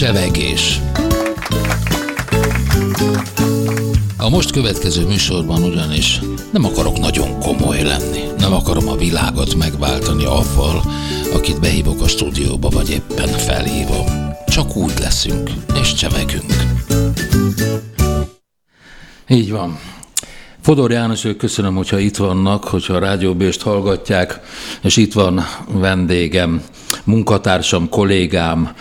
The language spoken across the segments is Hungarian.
Csevegés. A most következő műsorban ugyanis nem akarok nagyon komoly lenni. Nem akarom a világot megváltani avval, akit behívok a stúdióba, vagy éppen felhívom. Csak úgy leszünk, és csevegünk. Így van. Fodor János, köszönöm, hogyha itt vannak, hogyha a rádióbést hallgatják, és itt van vendégem, munkatársam, kollégám,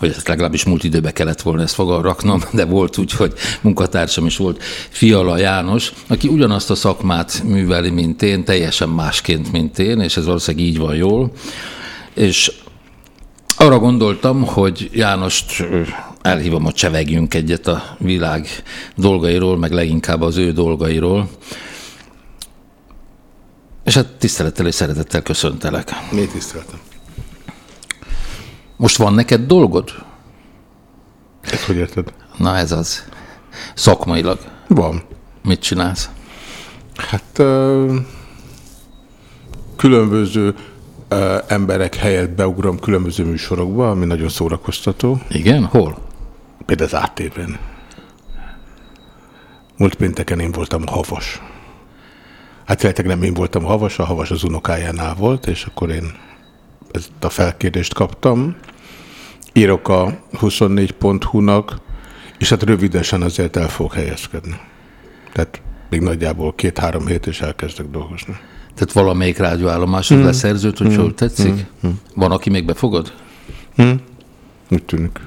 vagy ezt legalábbis múlt időben kellett volna ezt fogal raknom, de volt úgy, hogy munkatársam is volt, Fiala János, aki ugyanazt a szakmát műveli, mint én, teljesen másként, mint én, és ez valószínűleg így van jól. És arra gondoltam, hogy Jánost elhívom, hogy csevegjünk egyet a világ dolgairól, meg leginkább az ő dolgairól. És hát tisztelettel és szeretettel köszöntelek. Mi tiszteletem. Most van neked dolgod? Ezt hogy érted? Na ez az. Szakmailag. Van. Mit csinálsz? Hát különböző emberek helyett beugrom különböző műsorokba, ami nagyon szórakoztató. Igen? Hol? Például az ATV-n. Múlt pénteken én voltam havas. Hát lehetek nem én voltam havas, a havas az unokájánál volt, és akkor én ezt a felkérést kaptam. Írok a 24.hu-nak, és hát rövidesen azért el fogok helyezkedni. Tehát még nagyjából két-három hét, és elkezdek dolgozni. Tehát valamelyik rádióállomásod hmm. leszerződ, hogy hmm. tetszik? Hmm. Van, aki még befogad? Hmm. Úgy tűnik.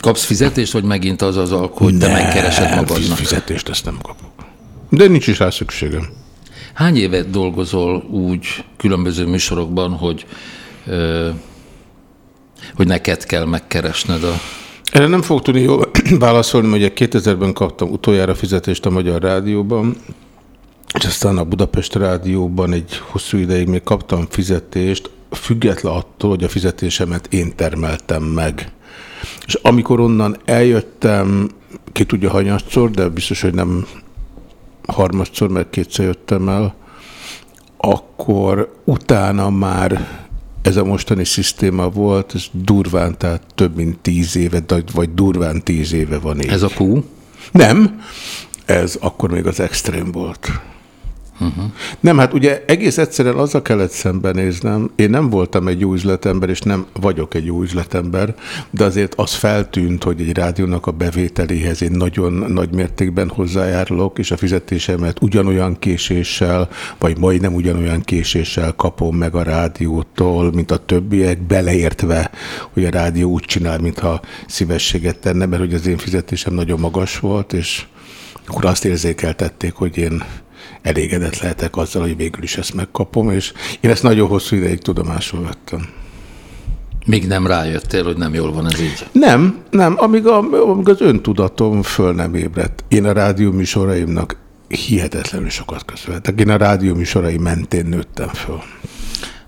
Kapsz fizetést, vagy megint az az alkó, hogy te megkeresed magadnak? fizetést ezt nem kapok. De nincs is rá szükségem. Hány évet dolgozol úgy különböző műsorokban, hogy, hogy neked kell megkeresned a... Erre nem fog tudni jól válaszolni, hogy ugye 2000-ben kaptam utoljára fizetést a Magyar Rádióban, és aztán a Budapest Rádióban egy hosszú ideig még kaptam fizetést, független attól, hogy a fizetésemet én termeltem meg. És amikor onnan eljöttem, ki tudja hanyatszor, de biztos, hogy nem harmadszor, mert kétszer jöttem el, akkor utána már ez a mostani szisztéma volt, ez durván, tehát több mint tíz éve, vagy durván tíz éve van így. Ez a Q? Nem, ez akkor még az extrém volt. Uh-huh. Nem, hát ugye egész egyszerűen azzal kellett szembenéznem, én nem voltam egy jó üzletember, és nem vagyok egy jó üzletember, de azért az feltűnt, hogy egy rádiónak a bevételéhez én nagyon nagy mértékben hozzájárulok, és a fizetésemet ugyanolyan késéssel, vagy majdnem ugyanolyan késéssel kapom meg a rádiótól, mint a többiek, beleértve, hogy a rádió úgy csinál, mintha szívességet tenne, mert hogy az én fizetésem nagyon magas volt, és akkor azt érzékeltették, hogy én elégedett lehetek azzal, hogy végül is ezt megkapom, és én ezt nagyon hosszú ideig tudomásul vettem. Még nem rájöttél, hogy nem jól van ez így? Nem, nem. Amíg, a, amíg az öntudatom föl nem ébredt. Én a rádió műsoraimnak hihetetlenül sokat köszönhetek. Én a rádió műsorai mentén nőttem föl.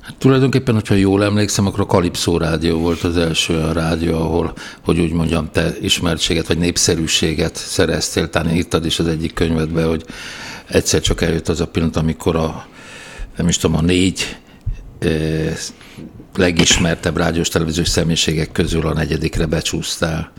Hát tulajdonképpen, hogyha jól emlékszem, akkor a Kalipszó rádió volt az első a rádió, ahol, hogy úgy mondjam, te ismertséget vagy népszerűséget szereztél. Talán írtad is az egyik könyvedbe, hogy egyszer csak eljött az a pillanat, amikor a, nem is tudom, a négy legismertebb rádiós televíziós személyiségek közül a negyedikre becsúsztál.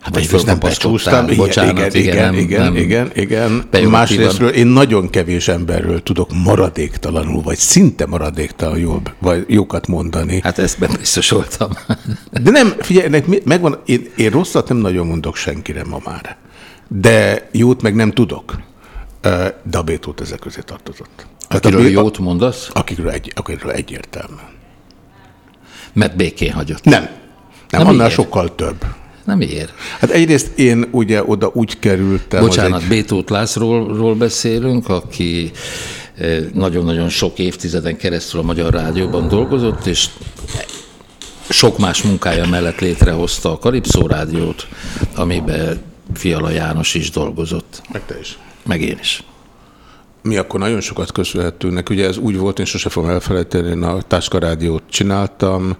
Hát vagy nem becsúsztam, Bocsánat, igen, igen, igen, nem igen, igen. Másrésztről én nagyon kevés emberről tudok maradéktalanul, vagy szinte maradéktalan jobb, vagy jókat mondani. Hát ezt bebiztosoltam. De nem, figyelj, megvan, én, én rosszat nem nagyon mondok senkire ma már. De jót meg nem tudok. De a Bétót ezek közé tartozott. Hát akiről a jót mondasz? Akikről, egy, akikről egyértelmű. Mert békén hagyott. Nem. Nem, nem annál ér. sokkal több. Nem ér. Hát egyrészt én ugye oda úgy kerültem... Bocsánat, egy... Bétót Lászlóról beszélünk, aki nagyon-nagyon sok évtizeden keresztül a Magyar Rádióban dolgozott, és sok más munkája mellett létrehozta a Kalipszó Rádiót, amiben Fiala János is dolgozott. Meg te is. Meg én is. Mi akkor nagyon sokat köszönhetünk. Ugye ez úgy volt, én sose fogom elfelejteni, én a Táskarádiót csináltam,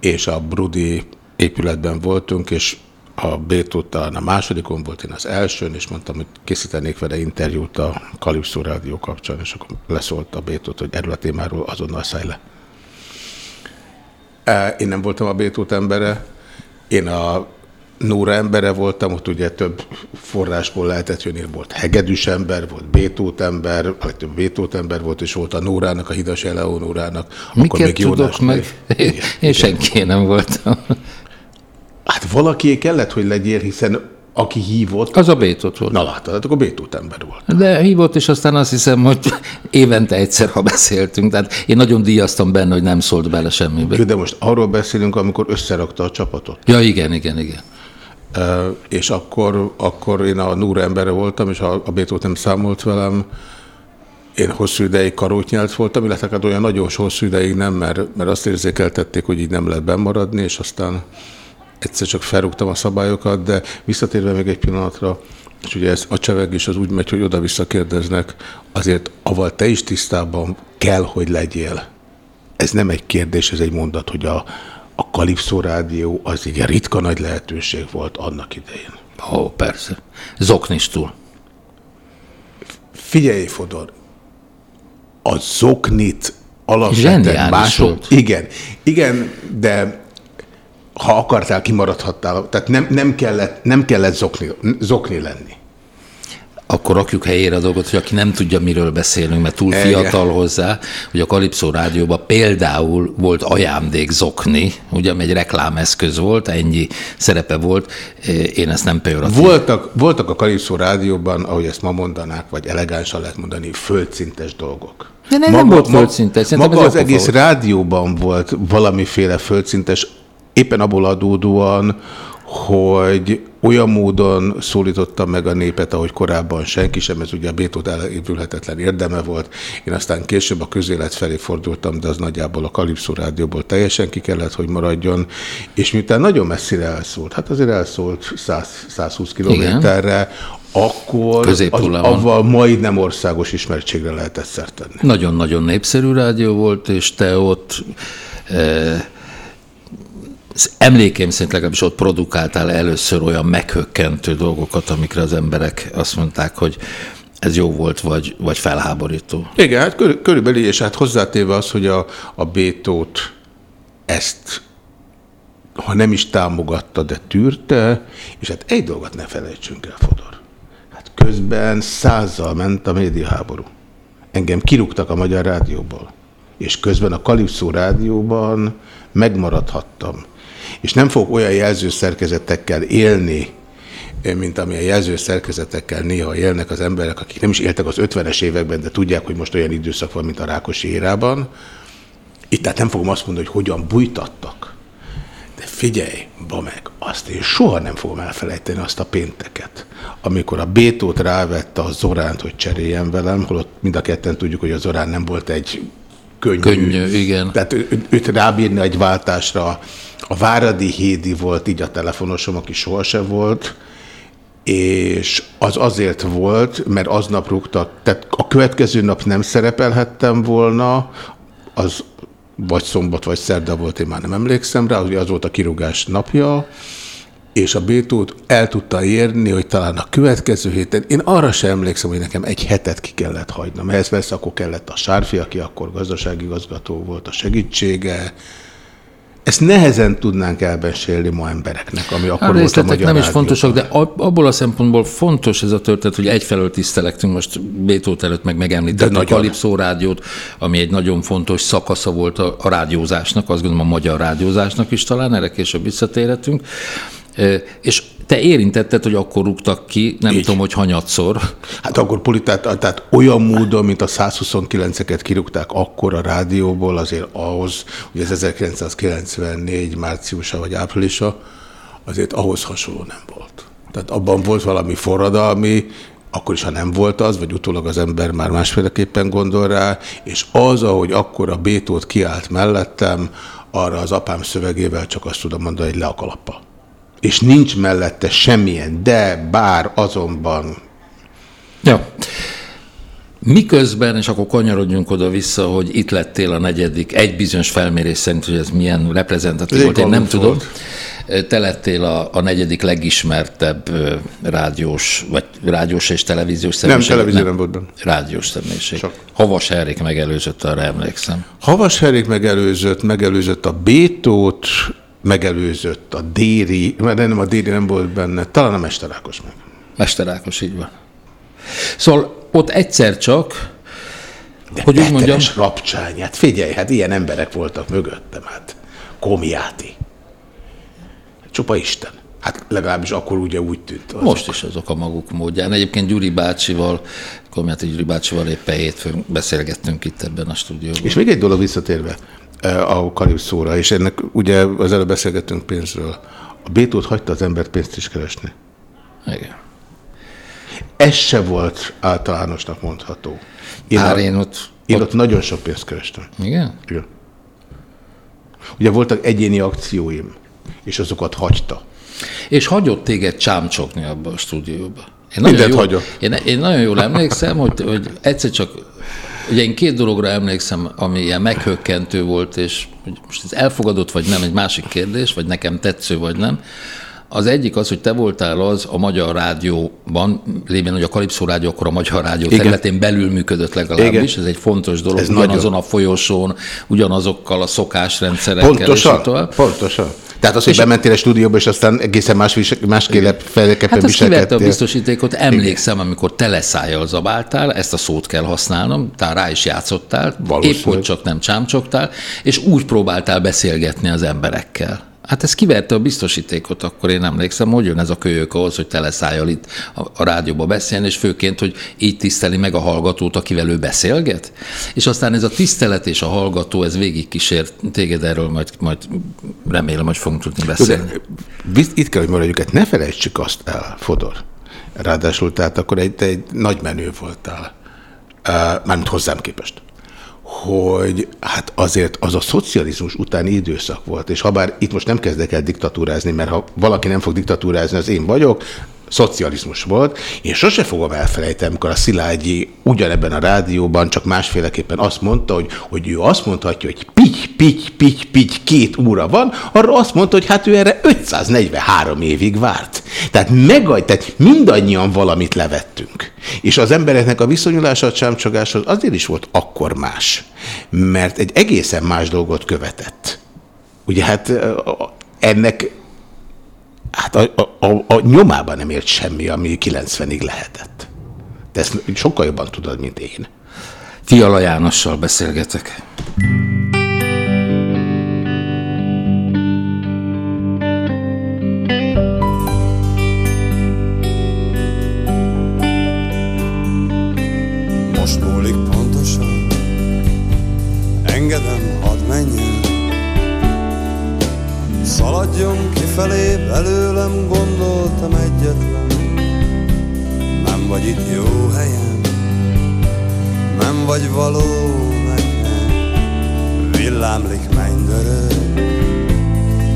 és a Brudi épületben voltunk, és a Bétó talán a másodikon volt, én az elsőn, és mondtam, hogy készítenék vele interjút a Kalipszó Rádió kapcsán, és akkor leszólt a Bétót, hogy erről a témáról azonnal szállj le. Én nem voltam a Bétót embere, én a Nóra embere voltam, ott ugye több forrásból lehetett jönni, volt hegedűs ember, volt Bétót ember, vagy több Bétót ember volt, és volt a Nórának, a Hidas Eleonórának. Miket még tudok meg? Igen, Én senki nem voltam. Hát valaki kellett, hogy legyél, hiszen aki hívott... Az a Bétót volt. Na látod, hát akkor Bétót ember volt. De hívott, és aztán azt hiszem, hogy évente egyszer, ha beszéltünk. Tehát én nagyon díjaztam benne, hogy nem szólt bele semmibe. De most arról beszélünk, amikor összerakta a csapatot. Ja, igen, igen, igen. És akkor, akkor én a Núra embere voltam, és a, a Bétót nem számolt velem. Én hosszú ideig karótnyelt voltam, illetve hát olyan nagyon hosszú ideig nem, mert, mert azt érzékeltették, hogy így nem lehet bemaradni, és aztán egyszer csak felrúgtam a szabályokat, de visszatérve még egy pillanatra, és ugye ez a cseveg is az úgy megy, hogy oda-vissza kérdeznek, azért aval te is tisztában kell, hogy legyél. Ez nem egy kérdés, ez egy mondat, hogy a, a Kalipszó rádió az egy ritka nagy lehetőség volt annak idején. Ó, persze. Zoknistul. Figyelj, Fodor, a zoknit alapvetően mások... Volt. Igen, igen, de ha akartál, kimaradhattál. Tehát nem, nem kellett, nem kellett zokni, zokni lenni. Akkor rakjuk helyére a dolgot, hogy aki nem tudja, miről beszélünk, mert túl fiatal hozzá, hogy a Kalipszó rádióban például volt ajándék zokni, ugye, egy reklámeszköz volt, ennyi szerepe volt, én ezt nem pejoratív. Voltak, voltak a Kalipszó rádióban, ahogy ezt ma mondanák, vagy elegánsan lehet mondani, földszintes dolgok. De nem, maga, nem volt földszintes. Maga az egész volt. rádióban volt valamiféle földszintes éppen abból adódóan, hogy olyan módon szólította meg a népet, ahogy korábban senki sem, ez ugye a Bétót elévülhetetlen érdeme volt. Én aztán később a közélet felé fordultam, de az nagyjából a Kalipszó rádióból teljesen ki kellett, hogy maradjon, és miután nagyon messzire elszólt, hát azért elszólt 100, 120 kilométerre, akkor az, avval majdnem országos ismertségre lehetett szert tenni. Nagyon-nagyon népszerű rádió volt, és te ott... Eh, emlékeim szerint legalábbis ott produkáltál először olyan meghökkentő dolgokat, amikre az emberek azt mondták, hogy ez jó volt, vagy, vagy felháborító. Igen, hát kör, körülbelül, és hát hozzátéve az, hogy a, a Bétót ezt, ha nem is támogatta, de tűrte, és hát egy dolgot ne felejtsünk el, Fodor. Hát közben százzal ment a médiaháború. Engem kirúgtak a Magyar Rádióból. És közben a Kalipszó Rádióban megmaradhattam és nem fog olyan jelzőszerkezetekkel élni, eh, mint amilyen jelzőszerkezetekkel néha élnek az emberek, akik nem is éltek az 50-es években, de tudják, hogy most olyan időszak van, mint a Rákosi érában. Itt tehát nem fogom azt mondani, hogy hogyan bújtattak. De figyelj, ba meg, azt én soha nem fogom elfelejteni azt a pénteket, amikor a Bétót rávette a Zoránt, hogy cseréljen velem, holott mind a ketten tudjuk, hogy a Zorán nem volt egy könnyű. Könnyű, igen. Tehát őt rábírni egy váltásra. A Váradi Hédi volt így a telefonosom, aki sohasem volt, és az azért volt, mert aznap rúgtak, tehát a következő nap nem szerepelhettem volna, az vagy szombat, vagy szerda volt, én már nem emlékszem rá, az volt a kirúgás napja, és a Bétót el tudta érni, hogy talán a következő héten, én arra sem emlékszem, hogy nekem egy hetet ki kellett hagynom. Ehhez persze akkor kellett a Sárfi, aki akkor gazdasági igazgató volt, a segítsége, ezt nehezen tudnánk elbesélni ma embereknek, ami akkor a volt a magyar nem is fontosak, de abból a szempontból fontos ez a történet, hogy egyfelől tisztelektünk most Bétót előtt, meg megemlített a Kalipszó rádiót, ami egy nagyon fontos szakasza volt a, a rádiózásnak, azt gondolom a magyar rádiózásnak is talán, erre később visszatérhetünk. És te érintetted, hogy akkor rúgtak ki, nem Így. tudom, hogy hanyatszor. Hát akkor politiát, tehát olyan módon, mint a 129-eket kirúgták akkor a rádióból, azért ahhoz, hogy ez 1994 márciusa vagy áprilisa, azért ahhoz hasonló nem volt. Tehát abban volt valami forradalmi, akkor is, ha nem volt az, vagy utólag az ember már másféleképpen gondol rá, és az, ahogy akkor a Bétót kiállt mellettem, arra az apám szövegével csak azt tudom mondani, hogy le a kalappal és nincs mellette semmilyen, de, bár, azonban. Ja. Miközben, és akkor kanyarodjunk oda-vissza, hogy itt lettél a negyedik, egy bizonyos felmérés szerint, hogy ez milyen reprezentatív volt, én nem tudom. te lettél a, a negyedik legismertebb rádiós, vagy rádiós és televíziós személyiség. Nem, televízió nem, nem volt benne. Rádiós személyiség. Csak. Havas Henrik megelőzött, arra emlékszem. Havas Henrik megelőzött, megelőzött a Bétót, megelőzött a Déri, mert nem a Déri nem volt benne, talán a Mesterákos meg. Mesterákos, így van. Szóval ott egyszer csak, De hogy úgy mondjam... rapcsány, hát figyelj, hát ilyen emberek voltak mögöttem, hát Komiáti. Csupa Isten. Hát legalábbis akkor ugye úgy tűnt. Azok. Most is azok a maguk módján. Egyébként Gyuri bácsival, Komiáti Gyuri bácsival éppen hétfőn beszélgettünk itt ebben a stúdióban. És még egy dolog visszatérve a Kalipszóra, és ennek ugye az előbb beszélgettünk pénzről. A Bétót hagyta az embert pénzt is keresni. Igen. Ez se volt általánosnak mondható. Én, Bár én ott... Én ott, ott nagyon sok pénzt kerestem. Igen? Igen. Ugye voltak egyéni akcióim, és azokat hagyta. És hagyott téged csámcsokni abba a stúdióba. Én Mindent jól, hagyott. Én, én nagyon jól emlékszem, hogy, hogy egyszer csak, ugye én két dologra emlékszem, ami ilyen meghökkentő volt, és most ez elfogadott, vagy nem, egy másik kérdés, vagy nekem tetsző, vagy nem. Az egyik az, hogy te voltál az a Magyar Rádióban, lévén, hogy a Kalipszó Rádió akkor a Magyar Rádió Igen. területén belül működött legalábbis, Igen. ez egy fontos dolog, ez ugyanazon nagyon. a folyosón, ugyanazokkal a szokásrendszerekkel. Pontosan, pontosan. Tehát az, hogy és bementél a stúdióba, és aztán egészen más, másképp felkeppen Hát kiverte a biztosítékot, emlékszem, Igen. amikor teleszájjal zabáltál, ezt a szót kell használnom, tehát rá is játszottál, épp hogy csak nem csámcsoktál, és úgy próbáltál beszélgetni az emberekkel. Hát ez kiverte a biztosítékot, akkor én emlékszem, hogy jön ez a kölyök ahhoz, hogy teleszálljon itt a, a rádióba beszélni, és főként, hogy így tiszteli meg a hallgatót, akivel ő beszélget. És aztán ez a tisztelet és a hallgató, ez végig kísért téged erről, majd, majd remélem, hogy fogunk tudni beszélni. De, itt kell, hogy maradjuk, hát ne felejtsük azt el, Fodor. Ráadásul, tehát akkor egy, egy nagy menő voltál, mármint hozzám képest hogy hát azért az a szocializmus utáni időszak volt, és ha bár itt most nem kezdek el diktatúrázni, mert ha valaki nem fog diktatúrázni, az én vagyok, szocializmus volt. Én sose fogom elfelejteni, amikor a Szilágyi ugyanebben a rádióban csak másféleképpen azt mondta, hogy, hogy ő azt mondhatja, hogy pity, pity, pity, pity, két óra van, arra azt mondta, hogy hát ő erre 543 évig várt. Tehát megadj, tehát mindannyian valamit levettünk. És az embereknek a viszonyulása a csámcsogáshoz azért is volt akkor más, mert egy egészen más dolgot követett. Ugye hát ennek hát a, a, a, a nyomában nem ért semmi, ami 90-ig lehetett. De ezt sokkal jobban tudod, mint én. Fiala Jánossal beszélgetek. Most múlik pontosan, engedem, menjen. Szaladjon kifelé, belőlem gondoltam egyetlen. Nem vagy itt jó helyen, nem vagy való nekem Villámlik mennydörög,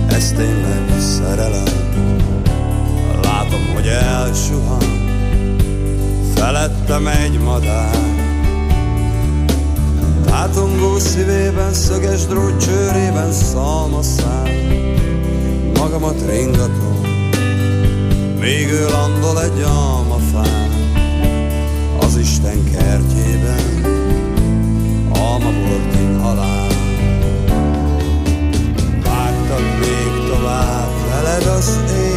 ez tényleg szerelem. Látom, hogy elsuhan, felettem egy madár. Tátongó szívében, szöges drót csőrében szalmaszál magamat ringatom, még ő landol egy almafán, az Isten kertjében, alma volt én halál. Vágtak még tovább veled az éjben,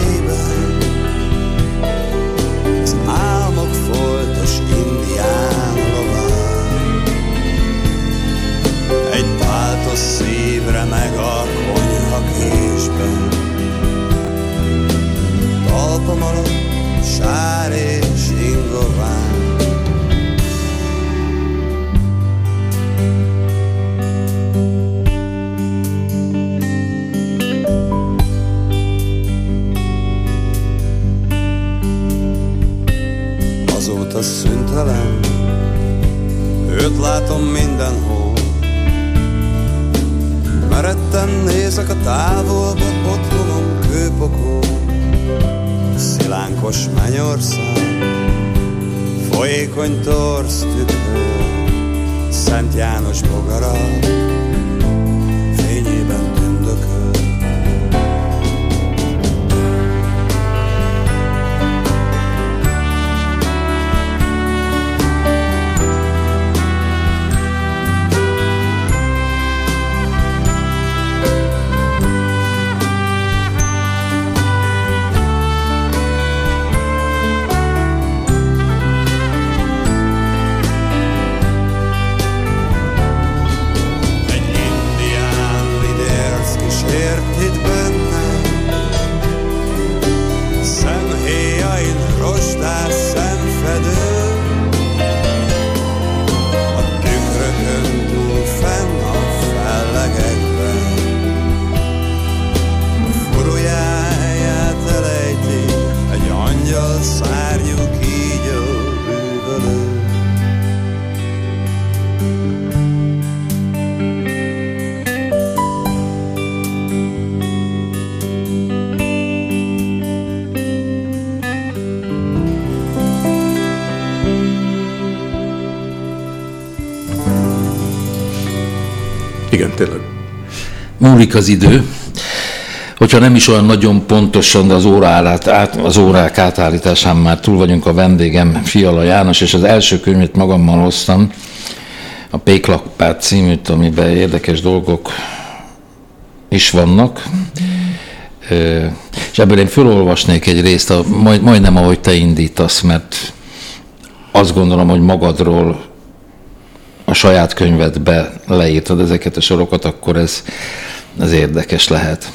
talpam alatt sár és ingován. Azóta szüntelen, őt látom mindenhol, Meretten nézek a távolba, otthonom kőpokol szilánkos mennyország, folyékony torsz tükrő, Szent János bogara, Múlik az idő. Hogyha nem is olyan nagyon pontosan, de az, órálát, át, az órák átállításán már túl vagyunk a vendégem, Fiala János, és az első könyvet magammal hoztam, a Péklakpát címűt, amiben érdekes dolgok is vannak. És ebből én felolvasnék egy részt, a, majd, majdnem ahogy te indítasz, mert azt gondolom, hogy magadról a saját könyvedbe leírtad ezeket a sorokat, akkor ez, ez érdekes lehet.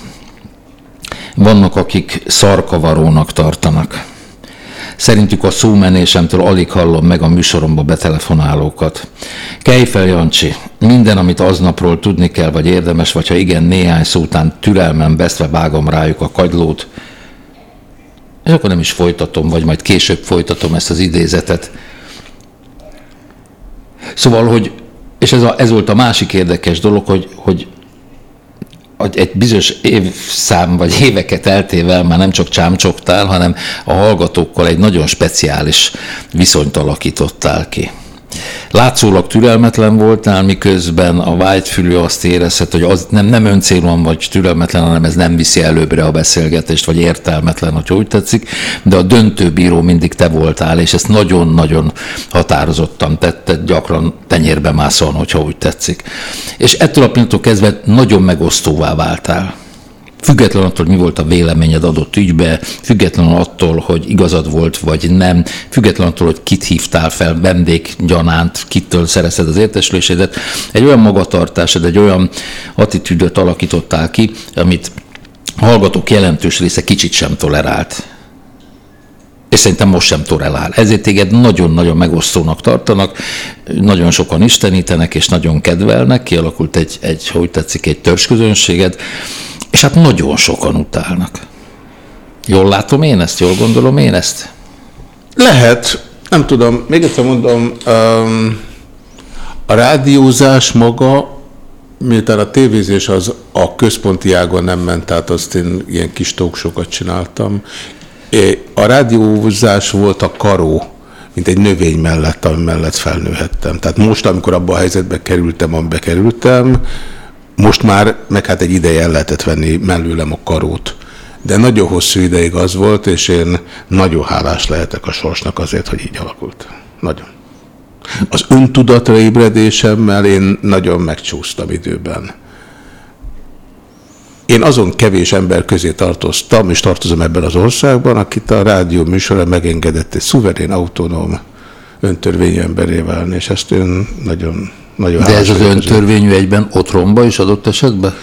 Vannak, akik szarkavarónak tartanak. Szerintük a szómenésemtől alig hallom meg a műsoromba betelefonálókat. Kejfel Jancsi, minden, amit aznapról tudni kell, vagy érdemes, vagy ha igen, néhány szó után türelmem beszve vágom rájuk a kagylót, és akkor nem is folytatom, vagy majd később folytatom ezt az idézetet. Szóval, hogy, és ez, a, ez volt a másik érdekes dolog, hogy, hogy egy bizonyos évszám vagy éveket eltével már nem csak csámcsoktál, hanem a hallgatókkal egy nagyon speciális viszonyt alakítottál ki. Látszólag türelmetlen voltál, miközben a vágyfülő azt érezhet, hogy az nem, nem öncélúan vagy türelmetlen, hanem ez nem viszi előbbre a beszélgetést, vagy értelmetlen, hogy úgy tetszik, de a döntőbíró mindig te voltál, és ezt nagyon-nagyon határozottan tetted, gyakran tenyérbe mászolni, hogyha úgy tetszik. És ettől a pillanattól kezdve nagyon megosztóvá váltál. Független attól, mi volt a véleményed adott ügybe, független attól, hogy igazad volt vagy nem, független attól, hogy kit hívtál fel vendéggyanánt, kitől szerezted az értesülésedet, egy olyan magatartásod, egy olyan attitűdöt alakítottál ki, amit a hallgatók jelentős része kicsit sem tolerált. És szerintem most sem tolerál. Ezért téged nagyon-nagyon megosztónak tartanak, nagyon sokan istenítenek és nagyon kedvelnek, kialakult egy, egy hogy tetszik, egy törzsközönséged, és hát nagyon sokan utálnak. Jól látom én ezt? Jól gondolom én ezt? Lehet. Nem tudom. Még egyszer mondom, um, a rádiózás maga, miután a tévézés az a központi ágon nem ment, tehát azt én ilyen kis tóksokat csináltam. A rádiózás volt a karó, mint egy növény mellett, ami mellett felnőhettem. Tehát most, amikor abban a helyzetbe kerültem, amiben kerültem, most már, meg hát egy ideje el lehetett venni mellőlem a karót. De nagyon hosszú ideig az volt, és én nagyon hálás lehetek a sorsnak azért, hogy így alakult. Nagyon. Az öntudatra ébredésemmel én nagyon megcsúsztam időben. Én azon kevés ember közé tartoztam, és tartozom ebben az országban, akit a rádió műsora megengedett egy szuverén, autonóm öntörvényű emberé válni, és ezt én nagyon nagyon De ez az öntörvényű egyben otromba is adott esetben?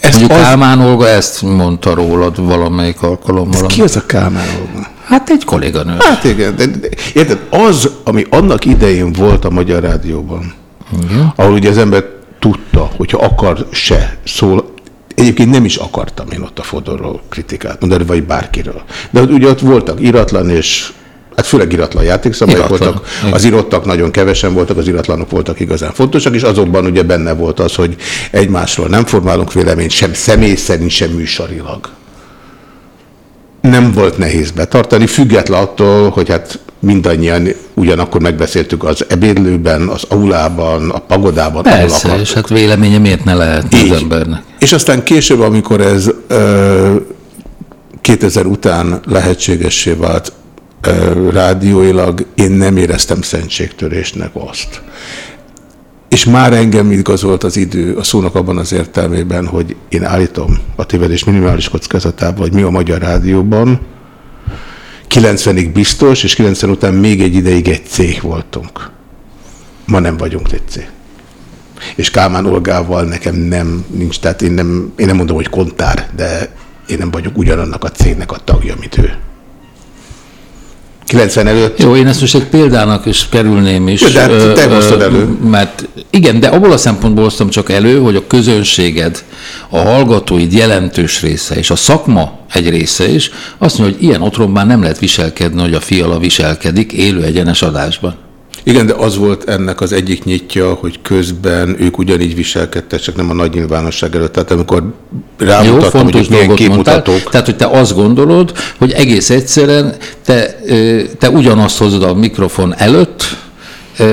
Ezt Mondjuk az... Kálmán Olga ezt mondta rólad valamelyik alkalommal. Ki az a Kálmán Olga? Hát egy kolléganő. Hát igen, de, de érted, az, ami annak idején volt a Magyar Rádióban, igen. ahol ugye az ember tudta, hogyha akar se szól, Egyébként nem is akartam én ott a Fodorról kritikát mondani, vagy bárkiről. De ugye ott voltak iratlan és Hát főleg iratlan játékszabályok voltak, az irottak nagyon kevesen voltak, az iratlanok voltak igazán fontosak, és azonban ugye benne volt az, hogy egymásról nem formálunk véleményt, sem személy szerint, sem műsorilag. Nem volt nehéz betartani, független attól, hogy hát mindannyian ugyanakkor megbeszéltük az ebédlőben, az aulában, a pagodában, Persze, és hát véleménye miért ne lehet az embernek. És aztán később, amikor ez ö, 2000 után lehetségessé vált, rádióilag én nem éreztem szentségtörésnek azt. És már engem igazolt az idő a szónak abban az értelmében, hogy én állítom a tévedés minimális kockázatában, hogy mi a Magyar Rádióban, 90-ig biztos, és 90 után még egy ideig egy cég voltunk. Ma nem vagyunk egy cég. És Kálmán Olgával nekem nem nincs, tehát én nem, én nem mondom, hogy kontár, de én nem vagyok ugyanannak a cégnek a tagja, mint ő. 90 előtt. Jó, én ezt most egy példának is kerülném is. Jó, de hát te hoztad elő. Mert igen, de abból a szempontból hoztam csak elő, hogy a közönséged, a hallgatóid jelentős része, és a szakma egy része is, azt mondja, hogy ilyen otromban nem lehet viselkedni, hogy a fiala viselkedik élő egyenes adásban. Igen, de az volt ennek az egyik nyitja, hogy közben ők ugyanígy viselkedtek, csak nem a nagy nyilvánosság előtt. Tehát amikor rámutattam, Jó, hogy milyen képmutatók. Mondtál, tehát, hogy te azt gondolod, hogy egész egyszerűen te, te ugyanazt hozod a mikrofon előtt,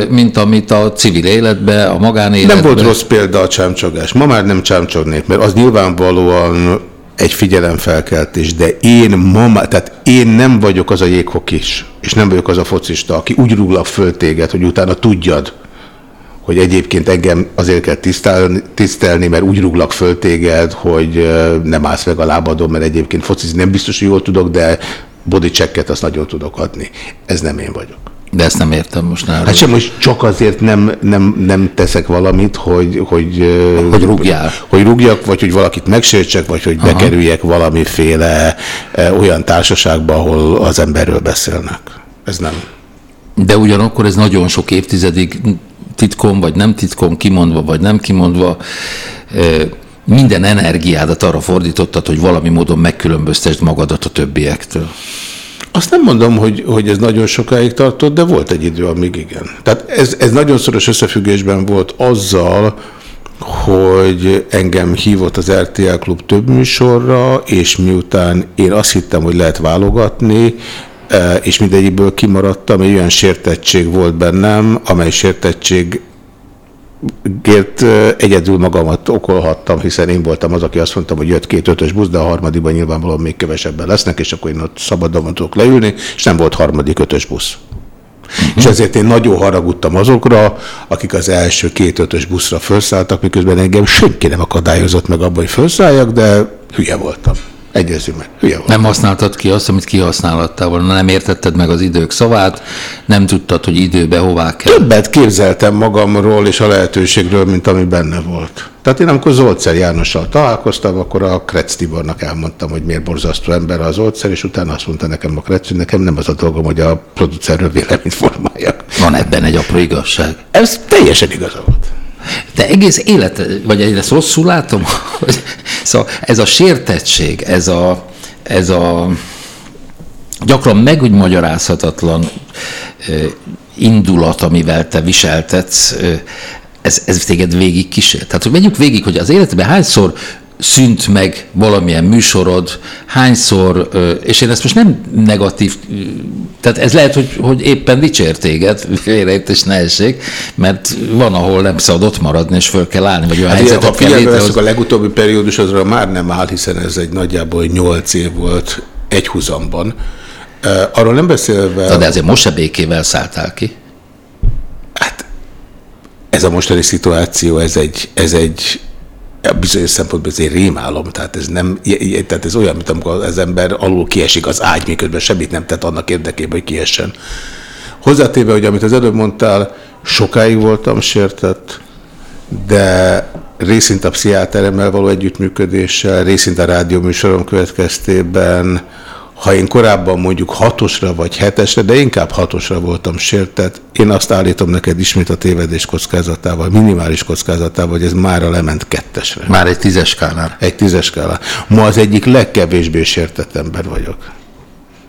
mint amit a civil életbe, a magánéletbe. Nem volt rossz példa a csámcsogás. Ma már nem csámcsognék, mert az nyilvánvalóan egy figyelemfelkeltés, de én ma, tehát én nem vagyok az a jéghokis, és nem vagyok az a focista, aki úgy rúglak föl téged, hogy utána tudjad, hogy egyébként engem azért kell tisztelni, tisztelni mert úgy rúglak föl téged, hogy nem állsz meg a lábadon, mert egyébként focizni nem biztos, hogy jól tudok, de body checket azt nagyon tudok adni. Ez nem én vagyok. De ezt nem értem most nálam. Hát sem most csak azért nem, nem, nem teszek valamit, hogy, hogy, hogy rúgjál. Hogy rúgjak, vagy hogy valakit megsértsek, vagy hogy Aha. bekerüljek valamiféle olyan társaságba, ahol az emberről beszélnek. Ez nem. De ugyanakkor ez nagyon sok évtizedig titkon, vagy nem titkon, kimondva, vagy nem kimondva, minden energiádat arra fordítottad, hogy valami módon megkülönböztesd magadat a többiektől. Azt nem mondom, hogy, hogy ez nagyon sokáig tartott, de volt egy idő, amíg igen. Tehát ez, ez nagyon szoros összefüggésben volt azzal, hogy engem hívott az RTL Klub több műsorra, és miután én azt hittem, hogy lehet válogatni, e, és mindegyikből kimaradtam, egy olyan sértettség volt bennem, amely sértettség Gért egyedül magamat okolhattam, hiszen én voltam az, aki azt mondtam, hogy jött két ötös busz, de a harmadikban nyilvánvalóan még kevesebben lesznek, és akkor én ott szabadon tudok leülni, és nem volt harmadik ötös busz. Uh-huh. És ezért én nagyon haragudtam azokra, akik az első két ötös buszra felszálltak, miközben engem senki nem akadályozott meg abban, hogy felszálljak, de hülye voltam. Egyezünk meg. Hülye volt. Nem használtad ki azt, amit kihasználhattál volna, nem értetted meg az idők szavát, nem tudtad, hogy időbe hová kell. Többet képzeltem magamról és a lehetőségről, mint ami benne volt. Tehát én amikor Zoltszer Jánossal találkoztam, akkor a Kretz Tibornak elmondtam, hogy miért borzasztó ember az Zoltszer, és utána azt mondta nekem a Kretz, hogy nekem nem az a dolgom, hogy a producerről véleményt formáljak. Van ebben egy apró igazság. Ez teljesen igaza volt. De egész élet, vagy ezt rosszul látom, hogy szóval ez a sértettség, ez a, ez a gyakran megmagyarázhatatlan indulat, amivel te viseltetsz, ez, ez téged végig kísér. Tehát, hogy menjünk végig, hogy az életben hányszor szűnt meg valamilyen műsorod, hányszor, és én ezt most nem negatív, tehát ez lehet, hogy, hogy éppen dicsér téged, félreértés ne essék, mert van, ahol nem szabad ott maradni, és föl kell állni, vagy olyan hát helyzetet kell létrehozni. a legutóbbi periódus, azra már nem áll, hiszen ez egy nagyjából 8 év volt egy húzamban. Arról nem beszélve... De azért most se békével szálltál ki. Hát ez a mostani szituáció, ez egy, ez egy bizonyos szempontból ez egy rémálom, tehát ez, nem, tehát ez olyan, mint amikor az ember alul kiesik az ágy, miközben semmit nem tett annak érdekében, hogy kiessen. Hozzátéve, hogy amit az előbb mondtál, sokáig voltam sértett, de részint a pszichiáteremmel való együttműködéssel, részint a rádióműsorom következtében, ha én korábban mondjuk hatosra vagy hetesre, de inkább hatosra voltam sértett, én azt állítom neked ismét a tévedés kockázatával, minimális kockázatával, hogy ez mára lement kettesre. Már egy tízes skálán. Egy tízes skálán. Ma az egyik legkevésbé sértett ember vagyok.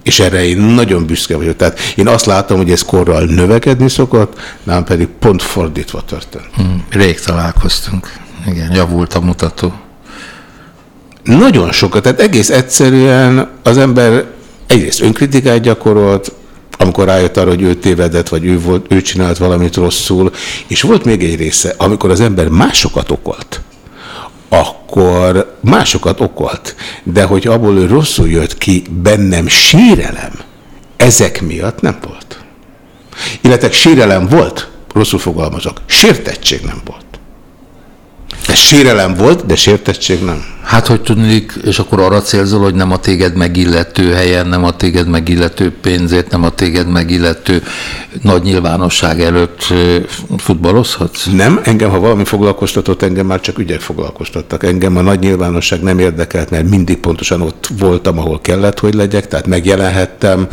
És erre én nagyon büszke vagyok. Tehát én azt látom, hogy ez korral növekedni szokott, nem pedig pont fordítva történt. Hmm, rég találkoztunk. Igen, javult a mutató. Nagyon sokat, tehát egész egyszerűen az ember egyrészt önkritikát gyakorolt, amikor rájött arra, hogy ő tévedett, vagy ő, volt, ő csinált valamit rosszul, és volt még egy része, amikor az ember másokat okolt, akkor másokat okolt, de hogy abból ő rosszul jött ki, bennem sírelem, ezek miatt nem volt. Illetve sírelem volt, rosszul fogalmazok, sértettség nem volt. De sérelem volt, de sértettség nem. Hát, hogy tudnék, és akkor arra célzol, hogy nem a téged megillető helyen, nem a téged megillető pénzét, nem a téged megillető nagy nyilvánosság előtt futballozhatsz? Nem, engem, ha valami foglalkoztatott, engem már csak ügyek foglalkoztattak. Engem a nagy nyilvánosság nem érdekelt, mert mindig pontosan ott voltam, ahol kellett, hogy legyek, tehát megjelenhettem,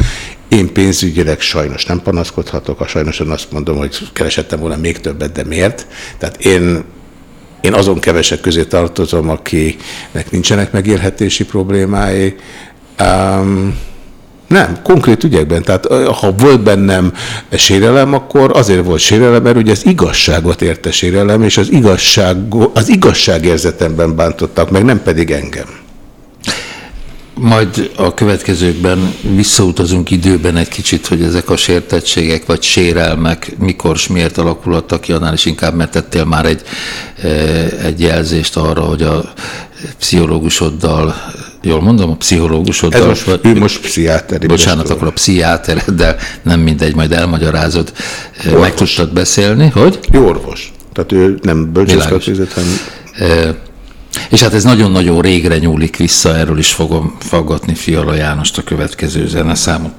én pénzügyileg sajnos nem panaszkodhatok, a sajnosan azt mondom, hogy keresettem volna még többet, de miért? Tehát én én azon kevesek közé tartozom, akinek nincsenek megélhetési problémái. Um, nem, konkrét ügyekben. Tehát ha volt bennem sérelem, akkor azért volt sérelem, mert ugye az igazságot érte sérelem, és az, igazság, az igazságérzetemben bántottak meg, nem pedig engem. Majd a következőkben visszautazunk időben egy kicsit, hogy ezek a sértettségek vagy sérelmek mikor és miért alakulhattak ki, annál is inkább, mert tettél már egy, egy jelzést arra, hogy a pszichológusoddal, jól mondom, a pszichológusoddal. Ez most, vagy, ő most pszichiáter. Bocsánat, akkor a pszichiátereddel, nem mindegy, majd elmagyarázod, orvos. meg tudtad beszélni, hogy? Jó orvos. Tehát ő nem bölcsészkart hanem... És hát ez nagyon-nagyon régre nyúlik vissza, erről is fogom faggatni Fiala Jánost a következő zene szám.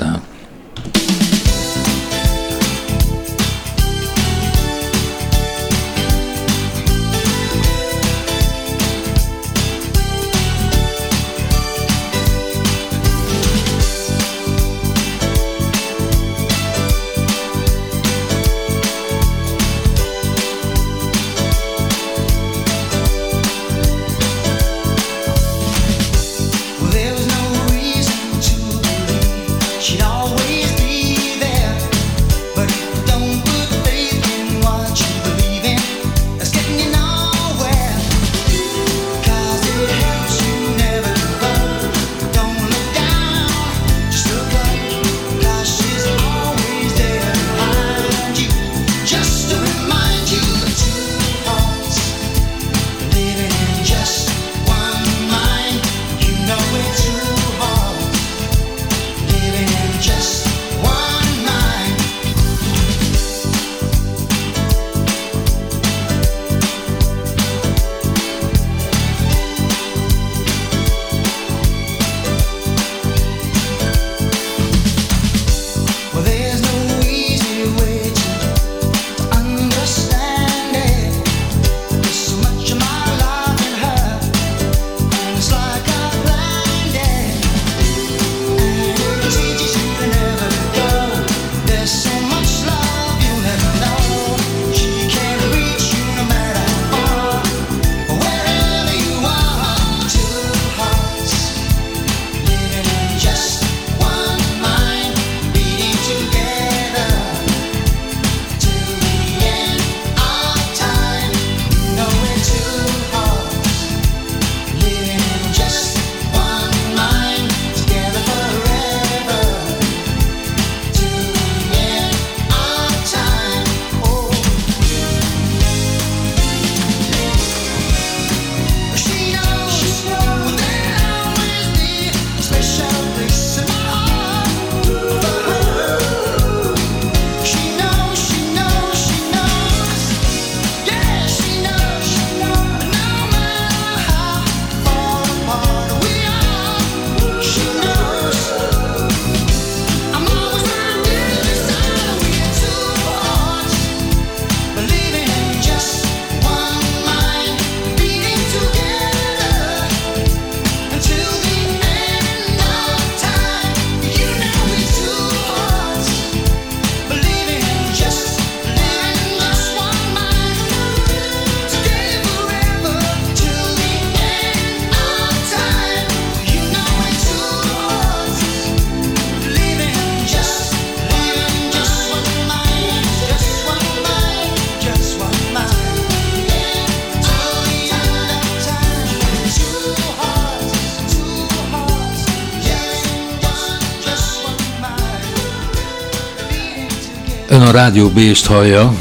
A Rádió Bést hallja,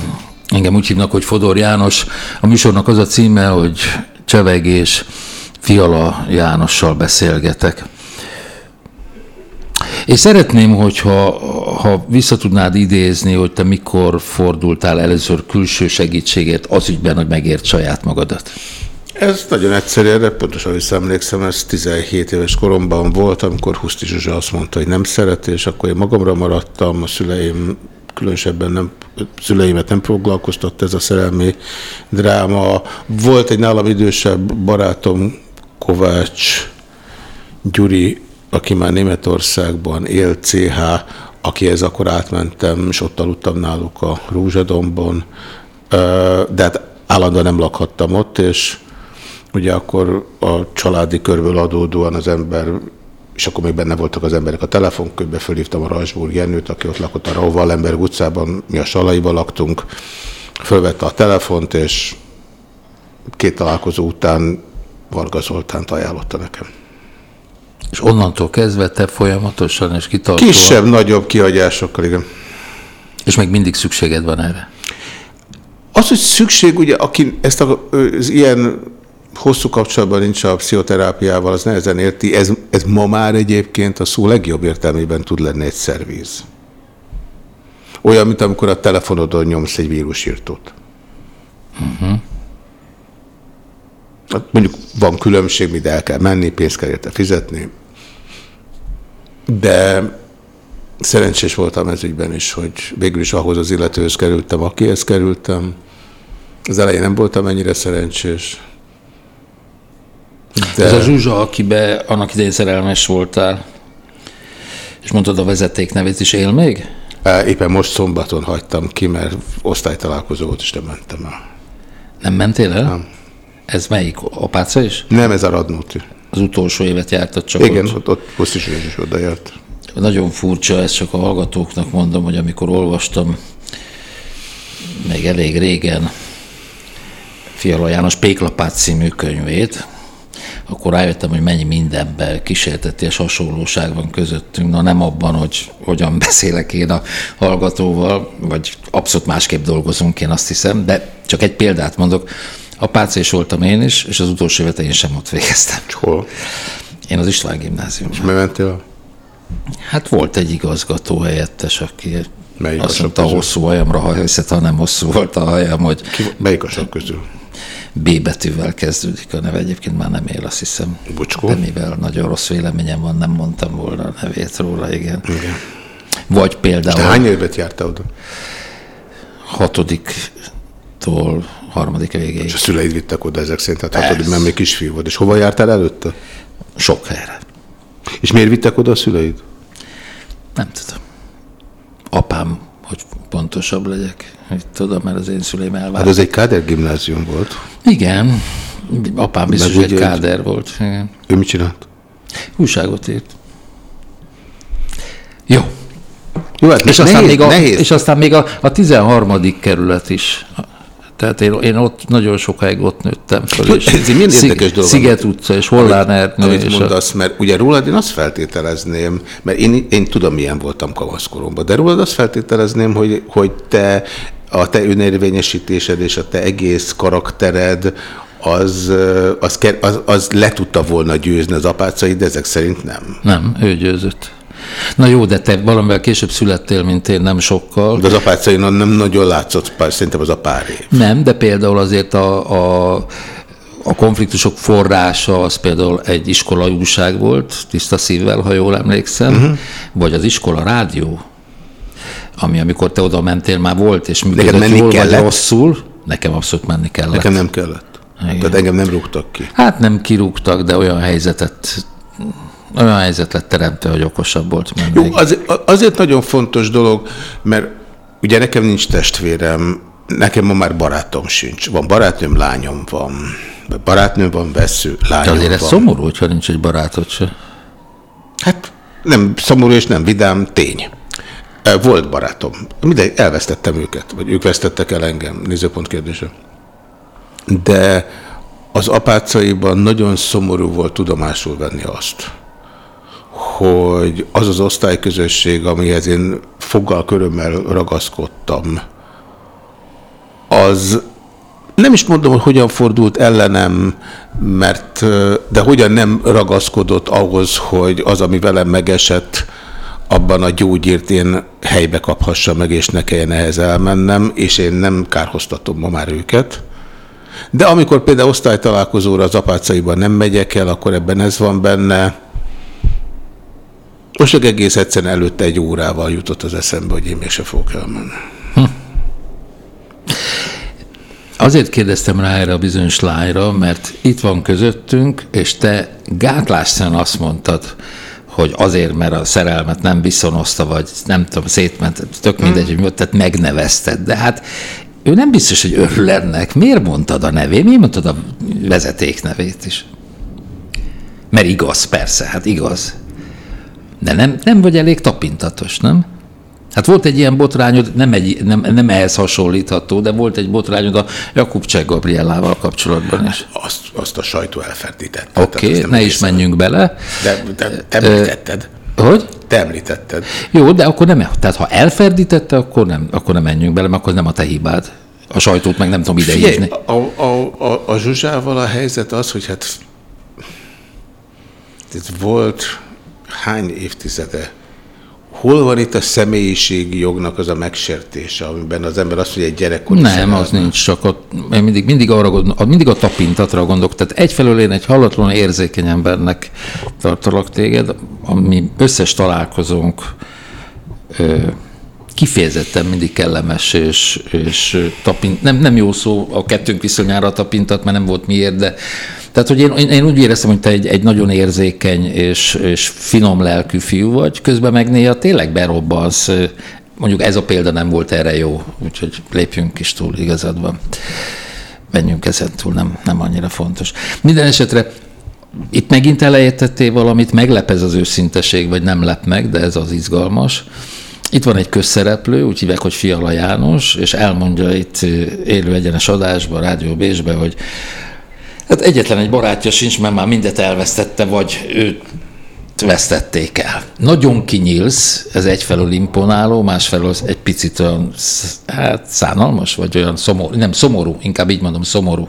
engem úgy hívnak, hogy Fodor János. A műsornak az a címe, hogy Csevegés Fiala Jánossal beszélgetek. És szeretném, hogyha ha vissza tudnád idézni, hogy te mikor fordultál először külső segítséget az ügyben, hogy megért saját magadat. Ez nagyon egyszerű, erre pontosan visszaemlékszem, ez 17 éves koromban volt, amikor Huszti Zsuzsa azt mondta, hogy nem szeret, és akkor én magamra maradtam, a szüleim különösebben nem, szüleimet nem foglalkoztatta ez a szerelmi dráma. Volt egy nálam idősebb barátom, Kovács Gyuri, aki már Németországban él, CH, akihez akkor átmentem, és ott aludtam náluk a Rózsadombon, de hát állandóan nem lakhattam ott, és ugye akkor a családi körből adódóan az ember és akkor még benne voltak az emberek a telefonkönyvbe, fölhívtam a Rajsburg Jennőt, aki ott lakott a Rauvallenberg utcában, mi a Salaiba laktunk, fölvette a telefont, és két találkozó után Varga Zoltánt ajánlotta nekem. És onnantól kezdve te folyamatosan és kitartóan... Kisebb-nagyobb kihagyásokkal, igen. És még mindig szükséged van erre? Az, hogy szükség, ugye, aki ezt a, az ilyen hosszú kapcsolatban nincs a pszichoterápiával, az nehezen érti. Ez, ez ma már egyébként a szó legjobb értelmében tud lenni egy szervíz. Olyan, mint amikor a telefonodon nyomsz egy vírusírtót. Uh -huh. Mondjuk van különbség, mit el kell menni, pénzt kell érte fizetni, de szerencsés voltam ez ügyben is, hogy végül is ahhoz az illetőhöz kerültem, akihez kerültem. Az elején nem voltam ennyire szerencsés. De... Ez a Zsuzsa, akibe annak idején szerelmes voltál, és mondtad a vezeték nevét is él még? Éppen most szombaton hagytam ki, mert osztálytalálkozó volt, és nem mentem el. Nem mentél el? Nem. Ez melyik? Apáca is? Nem, ez a Radnóti. Az utolsó évet jártad csak Igen, ott? ott, ott most is, is oda járt. Nagyon furcsa, ezt csak a hallgatóknak mondom, hogy amikor olvastam még elég régen Fiala János Péklapát című könyvét, akkor rájöttem, hogy mennyi mindenben kísérteties hasonlóság van közöttünk. Na nem abban, hogy hogyan beszélek én a hallgatóval, vagy abszolút másképp dolgozunk, én azt hiszem, de csak egy példát mondok. A pácés voltam én is, és az utolsó évet én sem ott végeztem. Hol? Én az István gimnáziumban. És mi mentél? Hát volt egy igazgató helyettes, aki Melyik azt mondta, a hosszú hajamra hajszett, ha nem hosszú volt a hajam, hogy... Ki, melyik a sok közül? B betűvel kezdődik a neve, egyébként már nem él, azt hiszem. Bucskó? De mivel nagyon rossz véleményem van, nem mondtam volna a nevét róla, igen. igen. Vagy például... És hány évet járta oda? Hatodiktól harmadik végéig. És a szüleid vittek oda ezek szerint, tehát hatodik, mert még kisfiú volt. És hova jártál előtte? Sok helyre. És miért vittek oda a szüleid? Nem tudom. Apám, hogy pontosabb legyek, hogy tudom, mert az én szüleim elváltak. Hát ez egy káder gimnázium volt. Igen. Apám biztos, egy káder volt. Igen. Ő mit csinált? Újságot írt. Jó. Jó, hát és, nehéz, aztán még a, nehéz. és aztán még a, a 13. kerület is tehát én, én ott nagyon sokáig ott nőttem föl. És Ez milyen érdekes dolog. Sziget utca és Hollán Ernő. Amit és mondasz, a... mert ugye rólad én azt feltételezném, mert én, én tudom, milyen voltam kamaszkoromban, de rólad azt feltételezném, hogy, hogy te a te önérvényesítésed és a te egész karaktered az, az, az, az le tudta volna győzni az apácait, de ezek szerint nem. Nem, ő győzött. Na jó, de te valamivel később születtél, mint én, nem sokkal. De az apácainon nem nagyon látszott, szerintem az a pár év. Nem, de például azért a, a a konfliktusok forrása az például egy iskolai újság volt, tiszta szívvel, ha jól emlékszem, uh-huh. vagy az iskola rádió, ami amikor te oda mentél, már volt, és működött menni jól kellett? vagy rosszul. Nekem abszolút menni kellett. Nekem nem kellett. Igen. Tehát engem nem rúgtak ki. Hát nem kirúgtak, de olyan helyzetet olyan helyzet lett teremtve, hogy okosabb volt. Jó, az, azért nagyon fontos dolog, mert ugye nekem nincs testvérem, nekem ma már barátom sincs. Van barátnőm, lányom van. Barátnőm van, vesző, lányom De azért van. ez szomorú, hogyha nincs egy barátod se. Hát nem szomorú és nem vidám, tény. Volt barátom. Mindegy, elvesztettem őket, vagy ők vesztettek el engem, nézőpont kérdése. De az apácaiban nagyon szomorú volt tudomásul venni azt, hogy az az osztályközösség, amihez én foggal körömmel ragaszkodtam, az nem is mondom, hogy hogyan fordult ellenem, mert, de hogyan nem ragaszkodott ahhoz, hogy az, ami velem megesett, abban a gyógyírt én helybe kaphassam meg, és ne kelljen ehhez elmennem, és én nem kárhoztatom ma már őket. De amikor például osztálytalálkozóra az apácaiban nem megyek el, akkor ebben ez van benne, most egész egyszerűen előtte egy órával jutott az eszembe, hogy én mégse fogok elmenni. Hm. Azért kérdeztem rá erre a bizonyos lányra, mert itt van közöttünk, és te gátlásszerűen azt mondtad, hogy azért, mert a szerelmet nem viszonozta, vagy nem tudom, szétment, tök mindegy, hogy tehát megnevezted. De hát ő nem biztos, hogy örül ennek. Miért mondtad a nevét? Miért mondtad a vezeték nevét is? Mert igaz, persze, hát igaz. De nem, nem vagy elég tapintatos, nem? Hát volt egy ilyen botrányod, nem, egy, nem, nem ehhez hasonlítható, de volt egy botrányod a Jakub Cseh Gabriellával kapcsolatban is. Azt, azt a sajtó elferdítette. Oké, okay, ne is menjünk bele. De, de te említetted. Hogy? Te említetted. Jó, de akkor nem. Tehát ha elferdítette, akkor nem, akkor nem menjünk bele, mert akkor nem a te hibád. A sajtót meg nem tudom idejézni. A, a, a, a Zsuzsával a helyzet az, hogy hát ez volt hány évtizede Hol van itt a személyiségi jognak az a megsértése, amiben az ember azt mondja, egy gyerekkori Nem, az nincs, csak a, én mindig, mindig, arra gondol, mindig a tapintatra gondolok. Tehát egyfelől én egy hallatlan érzékeny embernek tartalak téged, ami összes találkozónk ö, kifejezetten mindig kellemes, és, és tapint, nem, nem jó szó a kettőnk viszonyára tapintat, mert nem volt miért, de tehát, hogy én, én úgy éreztem, hogy te egy, egy nagyon érzékeny és, és finom lelkű fiú vagy, közben meg néha tényleg berobbansz. Mondjuk ez a példa nem volt erre jó, úgyhogy lépjünk is túl, igazad van. Menjünk ezen túl, nem, nem annyira fontos. Minden esetre itt megint elejtettél valamit, meglep ez az őszinteség, vagy nem lep meg, de ez az izgalmas. Itt van egy közszereplő, úgy hívják, hogy Fiala János, és elmondja itt élő egyenes adásban, Rádió Bésbe, hogy Hát egyetlen egy barátja sincs, mert már mindet elvesztette, vagy őt vesztették el. Nagyon kinyílsz, ez egyfelől imponáló, másfelől egy picit olyan, hát szánalmas, vagy olyan szomorú, nem szomorú, inkább így mondom, szomorú.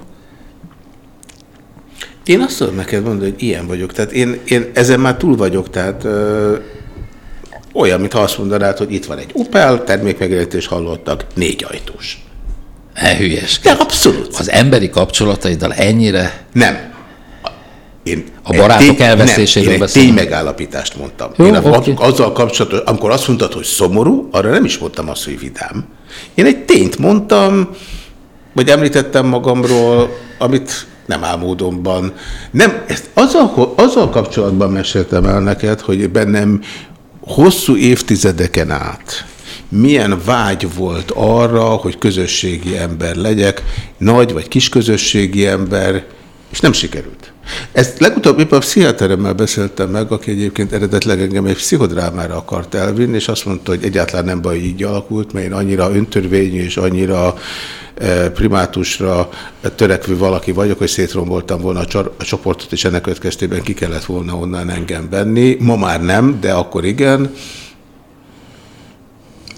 Én azt tudom neked mondani, hogy ilyen vagyok. Tehát én, én ezen már túl vagyok, tehát ö, olyan, mintha azt mondanád, hogy itt van egy Opel, termékmegjelenítés hallottak, négy ajtós. Ne hülyes. De abszolút. Az emberi kapcsolataiddal ennyire... Nem. Én a barátok tény, elvesztéséről nem, én tény megállapítást mondtam. Jó, én a, okay. azzal kapcsolatos, amikor azt mondtad, hogy szomorú, arra nem is mondtam azt, hogy vidám. Én egy tényt mondtam, vagy említettem magamról, amit nem álmódomban. Nem, ezt azzal, azzal kapcsolatban meséltem el neked, hogy bennem hosszú évtizedeken át milyen vágy volt arra, hogy közösségi ember legyek, nagy vagy kis közösségi ember, és nem sikerült. Ezt legutóbb éppen a pszichiáteremmel beszéltem meg, aki egyébként eredetleg engem egy pszichodrámára akart elvinni, és azt mondta, hogy egyáltalán nem baj, így alakult, mert én annyira öntörvényű és annyira e, primátusra törekvő valaki vagyok, hogy szétromboltam volna a, a csoportot, és ennek következtében ki kellett volna onnan engem benni. Ma már nem, de akkor igen.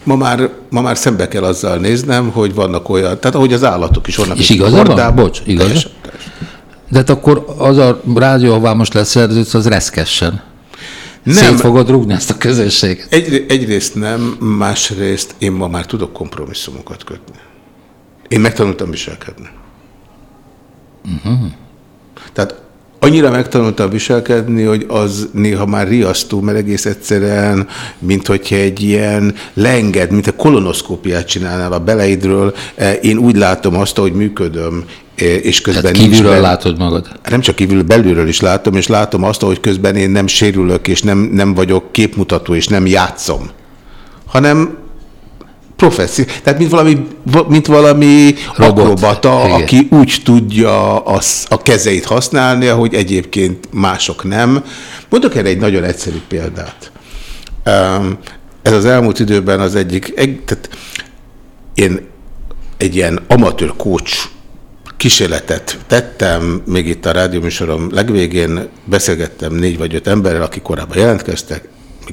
Ma már, ma már szembe kell azzal néznem, hogy vannak olyan, tehát ahogy az állatok is vannak. És igaz van? Bocs, igaz? De hát akkor az a rádió, ahová most leszerződsz, az reszkessen. Nem. Szét fogod rúgni ezt a közösséget? Egy, egyrészt nem, másrészt én ma már tudok kompromisszumokat kötni. Én megtanultam viselkedni. Uh-huh. Tehát annyira megtanultam viselkedni, hogy az néha már riasztó, mert egész egyszerűen, mint hogyha egy ilyen leenged, mint a kolonoszkópiát csinálnál a beleidről, e, én úgy látom azt, hogy működöm, e, és közben Tehát kívülről nincs látod magad? Nem csak kívül, belülről is látom, és látom azt, hogy közben én nem sérülök, és nem, nem vagyok képmutató, és nem játszom, hanem professzi, tehát mint valami, mint valami Robot. akrobata, Igen. aki úgy tudja a, a kezeit használni, ahogy egyébként mások nem. Mondok erre egy nagyon egyszerű példát. Ez az elmúlt időben az egyik, egy, tehát én egy ilyen amatőr coach kísérletet tettem, még itt a rádióműsorom legvégén beszélgettem négy vagy öt emberrel, akik korábban jelentkeztek,